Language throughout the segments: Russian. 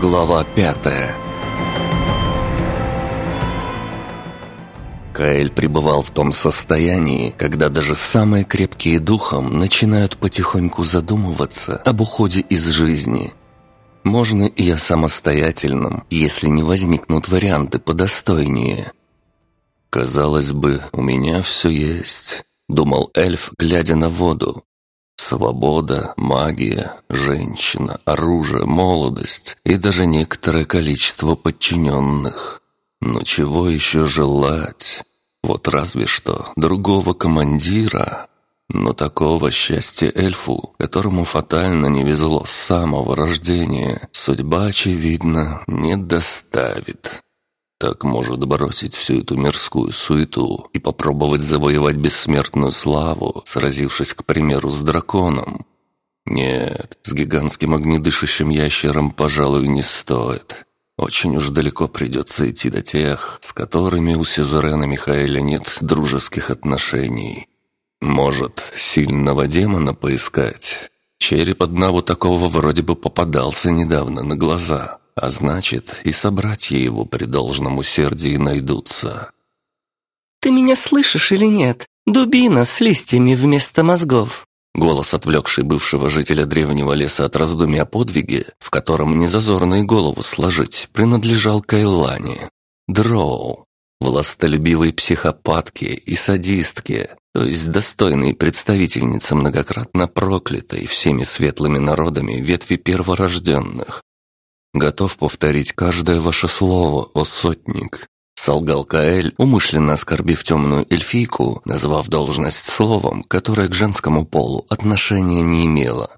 Глава пятая Каэль пребывал в том состоянии, когда даже самые крепкие духом начинают потихоньку задумываться об уходе из жизни. Можно и о самостоятельном, если не возникнут варианты подостойнее. «Казалось бы, у меня все есть», — думал эльф, глядя на воду, Свобода, магия, женщина, оружие, молодость и даже некоторое количество подчиненных. Но чего еще желать? Вот разве что другого командира. Но такого счастья эльфу, которому фатально не везло с самого рождения, судьба, очевидно, не доставит. Так может бросить всю эту мирскую суету и попробовать завоевать бессмертную славу, сразившись, к примеру, с драконом? Нет, с гигантским огнедышащим ящером, пожалуй, не стоит. Очень уж далеко придется идти до тех, с которыми у Сизурена Михаэля нет дружеских отношений. Может, сильного демона поискать? Череп одного такого вроде бы попадался недавно на глаза. А значит, и собратья его при должном усердии найдутся. «Ты меня слышишь или нет? Дубина с листьями вместо мозгов!» Голос, отвлекший бывшего жителя древнего леса от раздумий о подвиге, в котором незазорно и голову сложить, принадлежал Кайлане. Дроу. Властолюбивой психопатке и садистке, то есть достойной представительницы многократно проклятой всеми светлыми народами ветви перворожденных, Готов повторить каждое ваше слово, о сотник. Солгал Каэль, умышленно оскорбив темную эльфийку, назвав должность словом, которое к женскому полу отношения не имело.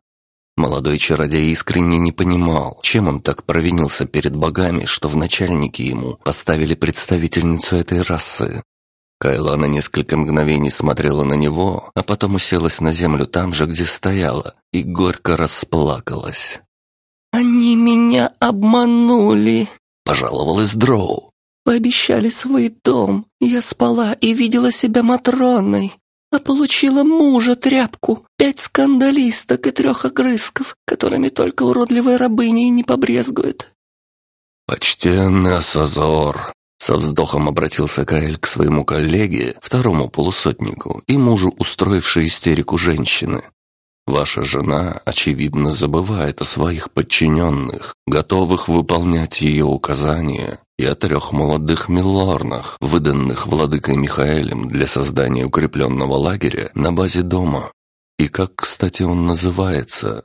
Молодой чародей искренне не понимал, чем он так провинился перед богами, что в начальнике ему поставили представительницу этой расы. Кайла на несколько мгновений смотрела на него, а потом уселась на землю там же, где стояла, и горько расплакалась. «Они меня обманули», — пожаловалась Дроу. «Пообещали свой дом. Я спала и видела себя Матроной, а получила мужа тряпку, пять скандалисток и трех огрызков, которыми только уродливые рабыни не побрезгуют». «Почтенный Асазор», — со вздохом обратился Каэль к своему коллеге, второму полусотнику и мужу, устроившей истерику женщины. Ваша жена, очевидно, забывает о своих подчиненных, готовых выполнять ее указания, и о трех молодых милорнах, выданных владыкой Михаэлем для создания укрепленного лагеря на базе дома. И как, кстати, он называется?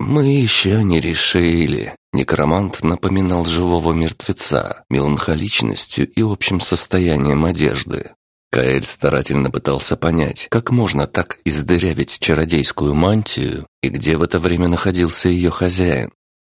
«Мы еще не решили». Некромант напоминал живого мертвеца, меланхоличностью и общим состоянием одежды. Каэль старательно пытался понять, как можно так издырявить чародейскую мантию и где в это время находился ее хозяин.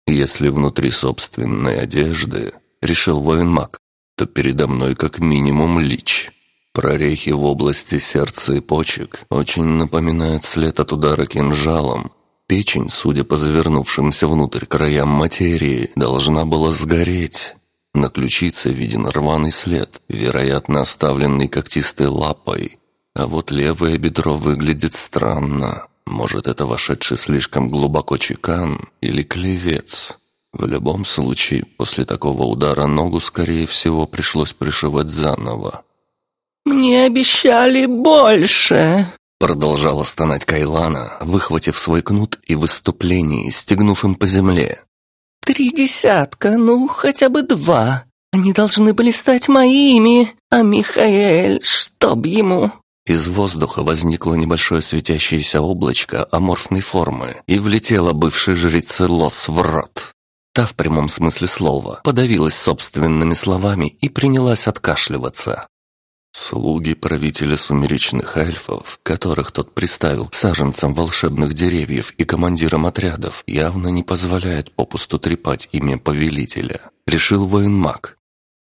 Если внутри собственной одежды, решил воин-маг, то передо мной как минимум лич. Прорехи в области сердца и почек очень напоминают след от удара кинжалом. Печень, судя по завернувшимся внутрь краям материи, должна была сгореть. На ключице виден рваный след, вероятно, оставленный когтистой лапой. А вот левое бедро выглядит странно. Может, это вошедший слишком глубоко чекан или клевец. В любом случае, после такого удара ногу, скорее всего, пришлось пришивать заново. «Мне обещали больше!» Продолжала стонать Кайлана, выхватив свой кнут и выступление, стегнув им по земле. «Три десятка, ну, хотя бы два. Они должны были стать моими, а Михаэль, чтоб ему...» Из воздуха возникло небольшое светящееся облачко аморфной формы и влетело бывшей жрице Лос в рот. Та в прямом смысле слова подавилась собственными словами и принялась откашливаться. Слуги правителя сумеречных эльфов, которых тот приставил саженцам волшебных деревьев и командирам отрядов, явно не позволяют попусту трепать имя повелителя. Решил военмаг.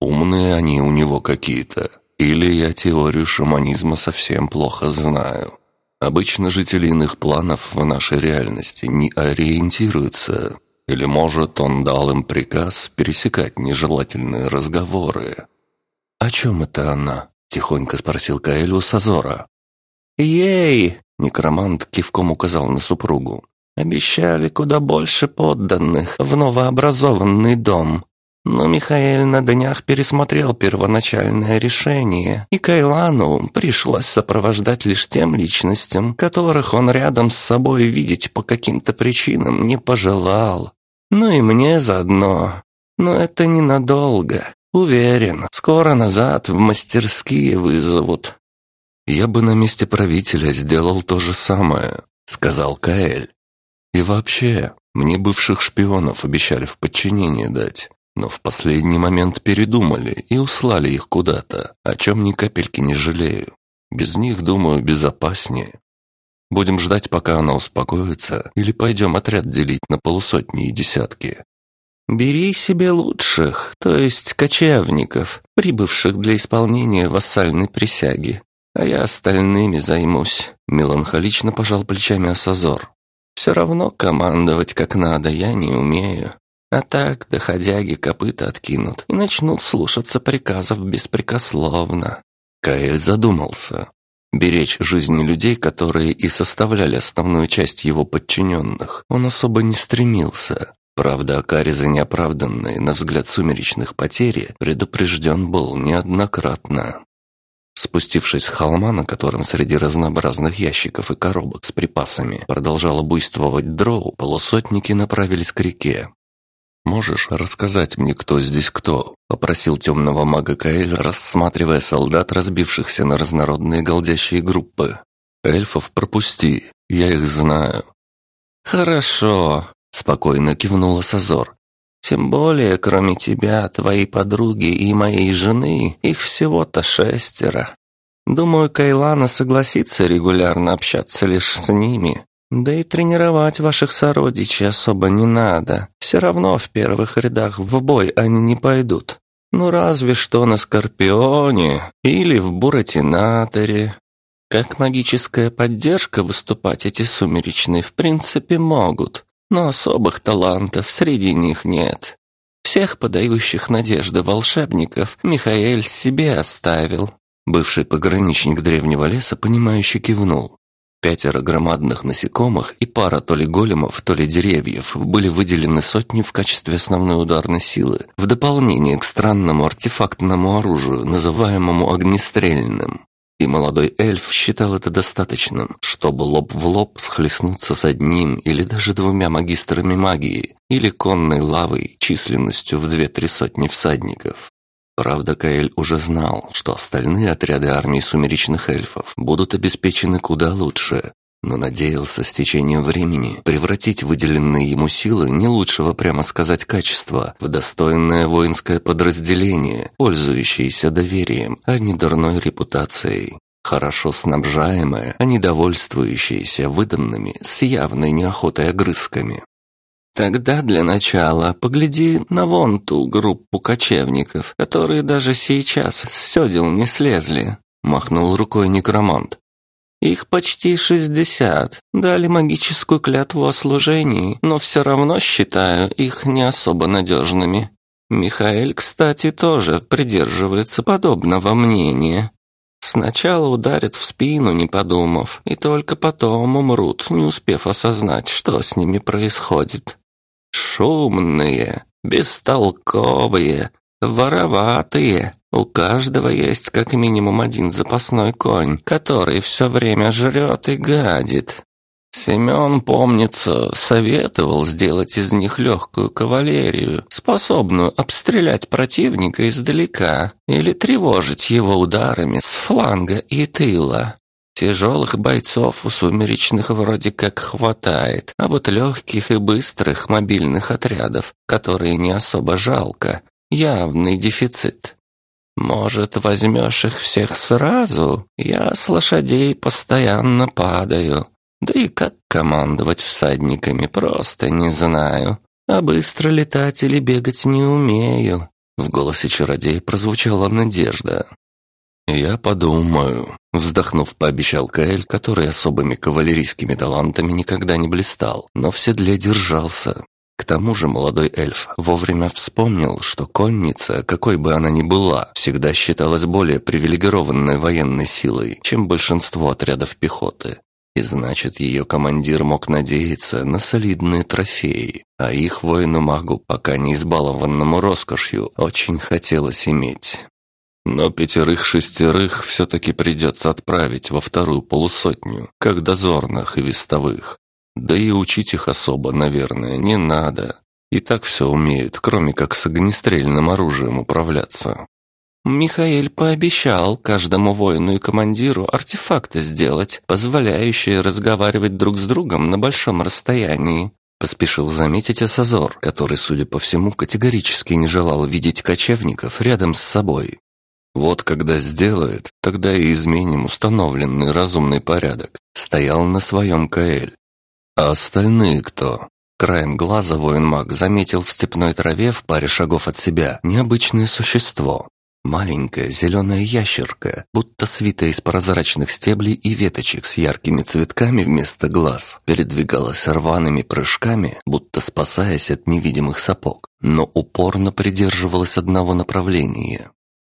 Умные они у него какие-то. Или я теорию шаманизма совсем плохо знаю. Обычно жители иных планов в нашей реальности не ориентируются. Или, может, он дал им приказ пересекать нежелательные разговоры. О чем это она? Тихонько спросил Каэль у Сазора. «Ей!» — некромант кивком указал на супругу. Обещали куда больше подданных в новообразованный дом. Но Михаил на днях пересмотрел первоначальное решение, и Кайлану пришлось сопровождать лишь тем личностям, которых он рядом с собой видеть по каким-то причинам не пожелал. Ну и мне заодно. Но это ненадолго. Уверен, скоро назад в мастерские вызовут. Я бы на месте правителя сделал то же самое, сказал Каэль. И вообще, мне бывших шпионов обещали в подчинение дать, но в последний момент передумали и услали их куда-то, о чем ни капельки не жалею. Без них, думаю, безопаснее. Будем ждать, пока она успокоится, или пойдем отряд делить на полусотни и десятки. Бери себе лучших, то есть кочевников, прибывших для исполнения вассальной присяги, а я остальными займусь. Меланхолично пожал плечами Асазор. Все равно командовать как надо я не умею. А так доходяги копыта откинут и начнут слушаться приказов беспрекословно. Каэль задумался. Беречь жизни людей, которые и составляли основную часть его подчиненных, он особо не стремился. Правда, Акари за неоправданные, на взгляд сумеречных потери, предупрежден был неоднократно. Спустившись с холма, на котором среди разнообразных ящиков и коробок с припасами продолжало буйствовать дроу, полусотники направились к реке. «Можешь рассказать мне, кто здесь кто?» — попросил темного мага Каэль, рассматривая солдат, разбившихся на разнородные голдящие группы. «Эльфов пропусти, я их знаю». «Хорошо», — спокойно кивнула Сазор. «Тем более, кроме тебя, твоей подруги и моей жены, их всего-то шестеро. Думаю, Кайлана согласится регулярно общаться лишь с ними. Да и тренировать ваших сородичей особо не надо. Все равно в первых рядах в бой они не пойдут. Ну разве что на Скорпионе или в Буратинаторе. Как магическая поддержка выступать эти сумеречные в принципе могут, но особых талантов среди них нет. Всех подающих надежды волшебников Михаэль себе оставил. Бывший пограничник древнего леса, понимающе кивнул. Пятеро громадных насекомых и пара то ли големов, то ли деревьев были выделены сотни в качестве основной ударной силы, в дополнение к странному артефактному оружию, называемому огнестрельным. И молодой эльф считал это достаточным, чтобы лоб в лоб схлестнуться с одним или даже двумя магистрами магии или конной лавой численностью в две-три сотни всадников. Правда, Каэль уже знал, что остальные отряды армии сумеречных эльфов будут обеспечены куда лучше, но надеялся с течением времени превратить выделенные ему силы не лучшего, прямо сказать, качества в достойное воинское подразделение, пользующееся доверием, а не дурной репутацией. Хорошо снабжаемое, а не довольствующееся выданными с явной неохотой огрызками. Тогда для начала погляди на вон ту группу кочевников, которые даже сейчас с седел не слезли», — махнул рукой некромант. «Их почти шестьдесят, дали магическую клятву о служении, но все равно считаю их не особо надежными. Михаил, кстати, тоже придерживается подобного мнения. Сначала ударят в спину, не подумав, и только потом умрут, не успев осознать, что с ними происходит. Шумные, бестолковые, вороватые. У каждого есть как минимум один запасной конь, который все время жрет и гадит. Семен, помнится, советовал сделать из них легкую кавалерию, способную обстрелять противника издалека или тревожить его ударами с фланга и тыла. Тяжелых бойцов у сумеречных вроде как хватает, а вот легких и быстрых мобильных отрядов, которые не особо жалко, явный дефицит. Может, возьмешь их всех сразу? Я с лошадей постоянно падаю. Да и как командовать всадниками, просто не знаю. А быстро летать или бегать не умею. В голосе чародея прозвучала надежда. «Я подумаю», — вздохнув, пообещал Каэль, который особыми кавалерийскими талантами никогда не блистал, но в седле держался. К тому же молодой эльф вовремя вспомнил, что конница, какой бы она ни была, всегда считалась более привилегированной военной силой, чем большинство отрядов пехоты. И значит, ее командир мог надеяться на солидные трофеи, а их воину-магу, пока не избалованному роскошью, очень хотелось иметь. Но пятерых-шестерых все-таки придется отправить во вторую полусотню, как дозорных и вестовых. Да и учить их особо, наверное, не надо. И так все умеют, кроме как с огнестрельным оружием управляться. Михаил пообещал каждому воину и командиру артефакты сделать, позволяющие разговаривать друг с другом на большом расстоянии. Поспешил заметить Асазор, который, судя по всему, категорически не желал видеть кочевников рядом с собой. Вот когда сделает, тогда и изменим установленный разумный порядок. Стоял на своем Каэль. А остальные кто? Краем глаза воин-маг заметил в степной траве в паре шагов от себя необычное существо. Маленькая зеленая ящерка, будто свитая из прозрачных стеблей и веточек с яркими цветками вместо глаз, передвигалась рваными прыжками, будто спасаясь от невидимых сапог, но упорно придерживалась одного направления.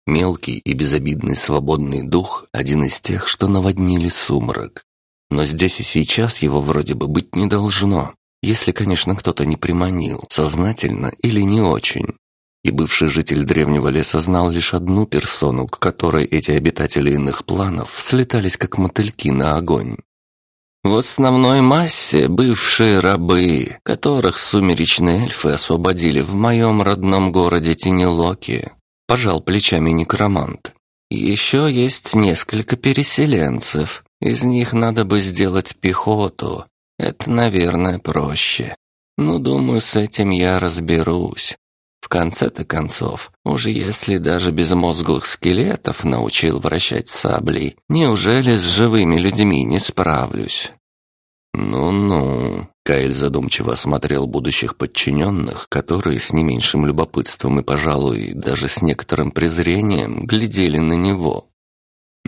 Мелкий и безобидный свободный дух – один из тех, что наводнили сумрак. Но здесь и сейчас его вроде бы быть не должно, если, конечно, кто-то не приманил, сознательно или не очень и бывший житель древнего леса знал лишь одну персону, к которой эти обитатели иных планов слетались как мотыльки на огонь. В основной массе бывшие рабы, которых сумеречные эльфы освободили в моем родном городе Тенелоке, пожал плечами некромант. Еще есть несколько переселенцев, из них надо бы сделать пехоту, это, наверное, проще. Но думаю, с этим я разберусь. В конце-то концов, уже если даже безмозглых скелетов научил вращать саблей, неужели с живыми людьми не справлюсь? «Ну-ну», — Кайл задумчиво осмотрел будущих подчиненных, которые с не меньшим любопытством и, пожалуй, даже с некоторым презрением глядели на него.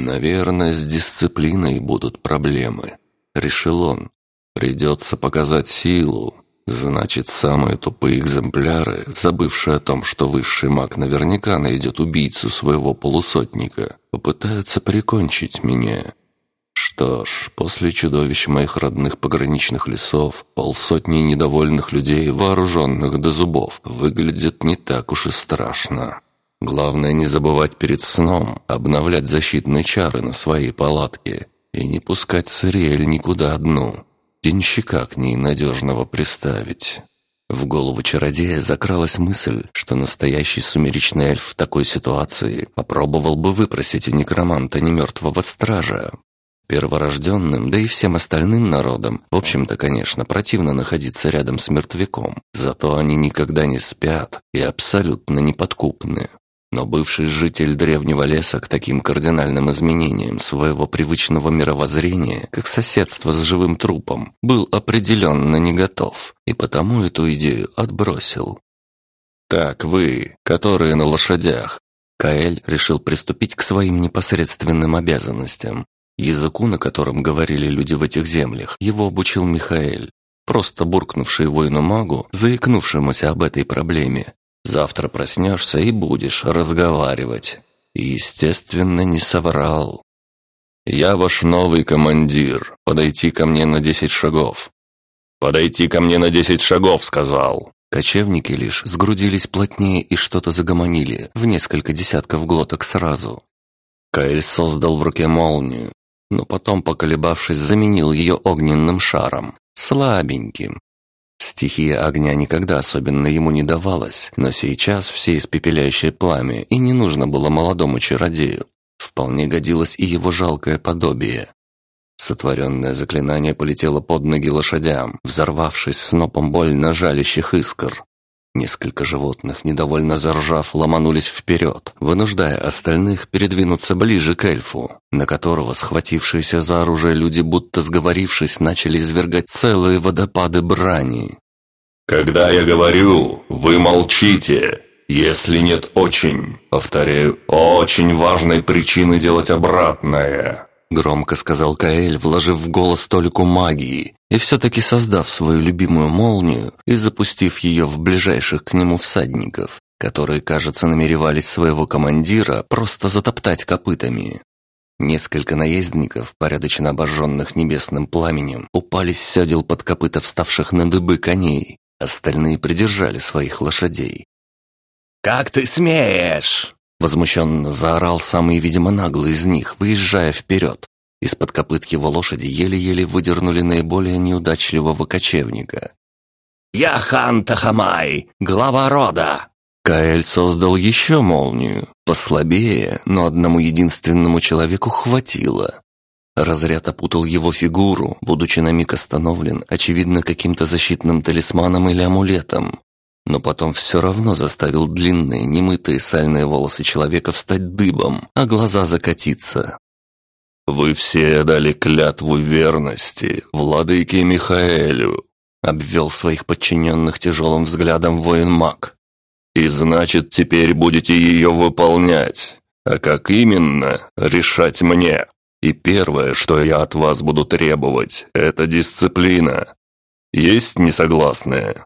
«Наверное, с дисциплиной будут проблемы», — решил он. «Придется показать силу, Значит, самые тупые экземпляры, забывшие о том, что высший маг наверняка найдет убийцу своего полусотника, попытаются прикончить меня. Что ж, после чудовищ моих родных пограничных лесов, полсотни недовольных людей, вооруженных до зубов, выглядит не так уж и страшно. Главное не забывать перед сном обновлять защитные чары на своей палатке и не пускать Сириэль никуда одну. Денщика к ней надежного приставить. В голову чародея закралась мысль, что настоящий сумеречный эльф в такой ситуации попробовал бы выпросить у некроманта немертвого стража. Перворожденным, да и всем остальным народам, в общем-то, конечно, противно находиться рядом с мертвяком, зато они никогда не спят и абсолютно неподкупны. Но бывший житель древнего леса к таким кардинальным изменениям своего привычного мировоззрения, как соседство с живым трупом, был определенно не готов, и потому эту идею отбросил. «Так вы, которые на лошадях!» Каэль решил приступить к своим непосредственным обязанностям. Языку, на котором говорили люди в этих землях, его обучил Михаэль, просто буркнувший воину-магу, заикнувшемуся об этой проблеме, Завтра проснешься и будешь разговаривать. И, естественно, не соврал. Я ваш новый командир. Подойти ко мне на десять шагов. Подойти ко мне на десять шагов, сказал. Кочевники лишь сгрудились плотнее и что-то загомонили в несколько десятков глоток сразу. Каэль создал в руке молнию, но потом, поколебавшись, заменил ее огненным шаром, слабеньким, Стихия огня никогда особенно ему не давалась, но сейчас все испепеляющее пламя, и не нужно было молодому чародею. Вполне годилось и его жалкое подобие. Сотворенное заклинание полетело под ноги лошадям, взорвавшись снопом больно жалящих искр. Несколько животных, недовольно заржав, ломанулись вперед, вынуждая остальных передвинуться ближе к эльфу, на которого схватившиеся за оружие люди, будто сговорившись, начали извергать целые водопады брани. «Когда я говорю, вы молчите!» Если нет очень, повторяю, очень важной причины делать обратное. Громко сказал Каэль, вложив в голос толику магии, и все-таки создав свою любимую молнию и запустив ее в ближайших к нему всадников, которые, кажется, намеревались своего командира просто затоптать копытами. Несколько наездников, порядочно обожженных небесным пламенем, упали с седел под копыта вставших на дыбы коней. Остальные придержали своих лошадей. «Как ты смеешь?» Возмущенно заорал самый, видимо, наглый из них, выезжая вперед. Из-под копыт его лошади еле-еле выдернули наиболее неудачливого кочевника. «Я хан Тахамай, глава рода!» Каэль создал еще молнию, послабее, но одному единственному человеку хватило. Разряд опутал его фигуру, будучи на миг остановлен, очевидно, каким-то защитным талисманом или амулетом. Но потом все равно заставил длинные, немытые сальные волосы человека встать дыбом, а глаза закатиться. «Вы все дали клятву верности владыке Михаэлю», обвел своих подчиненных тяжелым взглядом воин-маг. «И значит, теперь будете ее выполнять. А как именно, решать мне. И первое, что я от вас буду требовать, это дисциплина. Есть несогласные?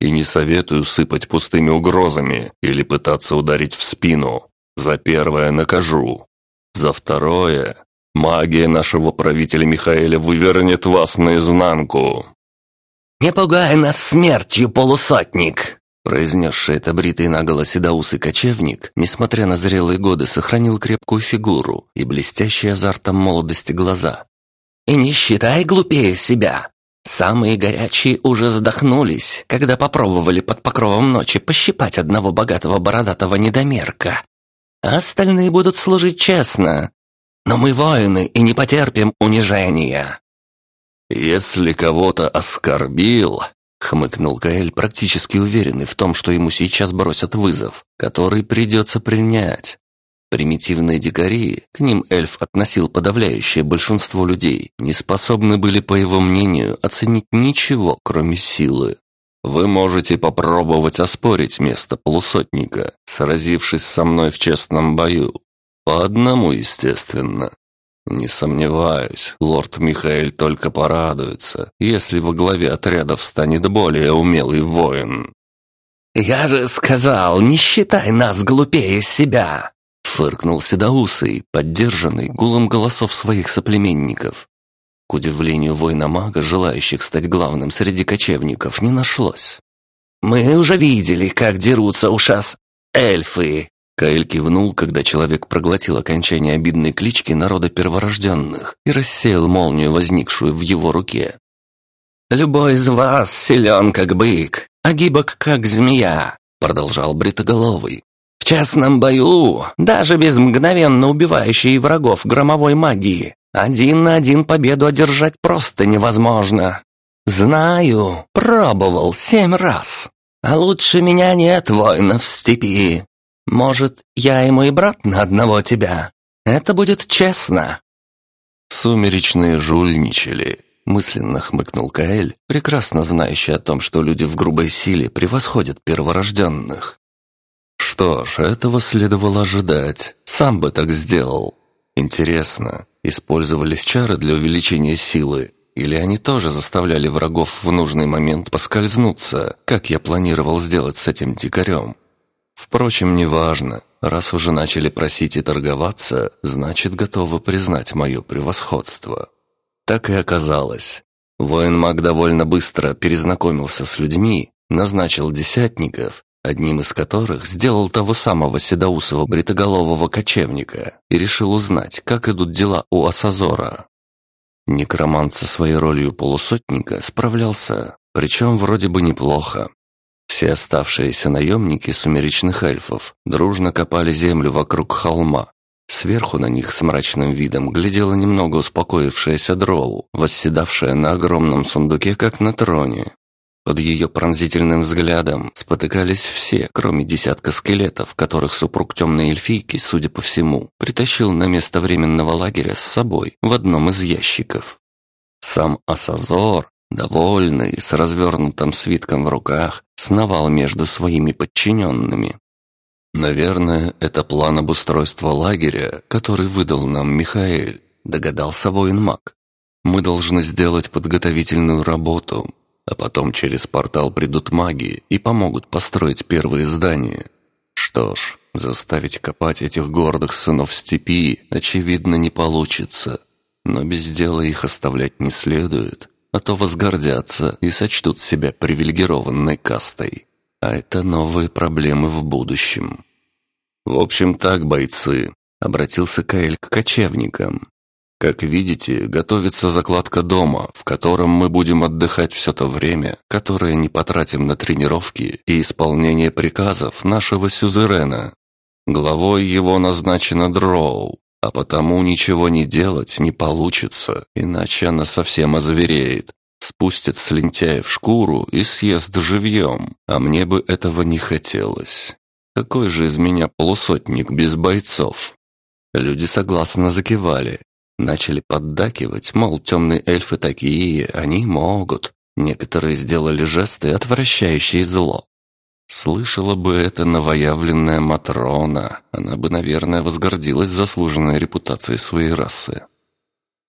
И не советую сыпать пустыми угрозами или пытаться ударить в спину. За первое накажу. За второе Магия нашего правителя Михаэля вывернет вас наизнанку». «Не пугай нас смертью, полусотник!» Произнесший это бритый наголо седоусый кочевник, несмотря на зрелые годы, сохранил крепкую фигуру и блестящие азартом молодости глаза. «И не считай глупее себя. Самые горячие уже задохнулись, когда попробовали под покровом ночи пощипать одного богатого бородатого недомерка. А остальные будут служить честно, но мы воины и не потерпим унижения». «Если кого-то оскорбил», — хмыкнул Каэль, практически уверенный в том, что ему сейчас бросят вызов, который придется принять. Примитивные дикари, к ним эльф относил подавляющее большинство людей, не способны были, по его мнению, оценить ничего, кроме силы. Вы можете попробовать оспорить место полусотника, сразившись со мной в честном бою, по одному, естественно. Не сомневаюсь, лорд Михаэль только порадуется, если во главе отряда встанет более умелый воин. «Я же сказал, не считай нас глупее себя!» Фыркнул Седоусый, поддержанный гулом голосов своих соплеменников. К удивлению воина-мага, желающих стать главным среди кочевников, не нашлось. «Мы уже видели, как дерутся у шас эльфы, Каэль кивнул, когда человек проглотил окончание обидной клички народа перворожденных и рассеял молнию, возникшую в его руке. «Любой из вас силен, как бык, а гибок, как змея», — продолжал Бритоголовый. «В частном бою, даже без мгновенно убивающей врагов громовой магии, один на один победу одержать просто невозможно. Знаю, пробовал семь раз. А лучше меня нет воинов в степи, может, я и мой брат на одного тебя? Это будет честно». «Сумеречные жульничали», — мысленно хмыкнул Каэль, прекрасно знающий о том, что люди в грубой силе превосходят перворожденных. Что ж, этого следовало ожидать. Сам бы так сделал. Интересно, использовались чары для увеличения силы, или они тоже заставляли врагов в нужный момент поскользнуться, как я планировал сделать с этим дикарем? Впрочем, неважно. Раз уже начали просить и торговаться, значит, готовы признать мое превосходство. Так и оказалось. Воин-маг довольно быстро перезнакомился с людьми, назначил десятников, одним из которых сделал того самого седоусого бритоголового кочевника и решил узнать, как идут дела у Асазора. Некромант со своей ролью полусотника справлялся, причем вроде бы неплохо. Все оставшиеся наемники сумеречных эльфов дружно копали землю вокруг холма. Сверху на них с мрачным видом глядела немного успокоившаяся дроу, восседавшая на огромном сундуке, как на троне. Под ее пронзительным взглядом спотыкались все, кроме десятка скелетов, которых супруг темной эльфийки, судя по всему, притащил на место временного лагеря с собой в одном из ящиков. Сам Асазор, довольный, с развернутым свитком в руках, сновал между своими подчиненными. «Наверное, это план обустройства лагеря, который выдал нам Михаэль», догадался воин-маг. «Мы должны сделать подготовительную работу, а потом через портал придут маги и помогут построить первые здания. Что ж, Заставить копать этих гордых сынов степи, очевидно, не получится. Но без дела их оставлять не следует, а то возгордятся и сочтут себя привилегированной кастой. А это новые проблемы в будущем. «В общем так, бойцы», — обратился Каэль к кочевникам. «Как видите, готовится закладка дома, в котором мы будем отдыхать все то время, которое не потратим на тренировки и исполнение приказов нашего сюзерена. Главой его назначена Дроу, а потому ничего не делать не получится, иначе она совсем озвереет. Спустит с лентяя в шкуру и съест живьем, а мне бы этого не хотелось. Какой же из меня полусотник без бойцов? Люди согласно закивали. Начали поддакивать, мол, темные эльфы такие, они могут. Некоторые сделали жесты, отвращающие зло. Слышала бы это новоявленная Матрона, она бы, наверное, возгордилась заслуженной репутацией своей расы.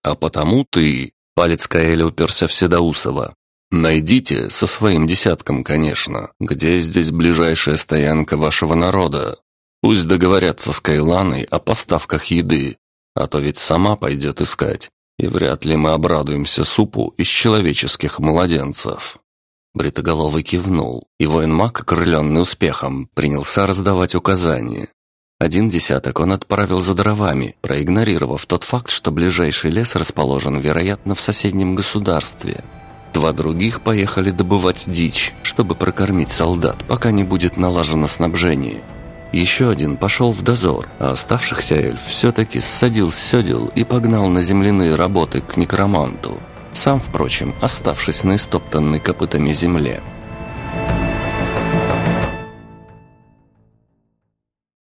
А потому ты, палец Каэля уперся в Седоусова, найдите, со своим десятком, конечно, где здесь ближайшая стоянка вашего народа. Пусть договорятся с Кайланой о поставках еды, а то ведь сама пойдет искать, и вряд ли мы обрадуемся супу из человеческих младенцев. Бритоголовый кивнул, и воин-маг, окрыленный успехом, принялся раздавать указания. Один десяток он отправил за дровами, проигнорировав тот факт, что ближайший лес расположен, вероятно, в соседнем государстве. Два других поехали добывать дичь, чтобы прокормить солдат, пока не будет налажено снабжение. Еще один пошел в дозор, а оставшихся эльф все-таки ссадил с и погнал на земляные работы к некроманту сам, впрочем, оставшись на истоптанной копытами земле.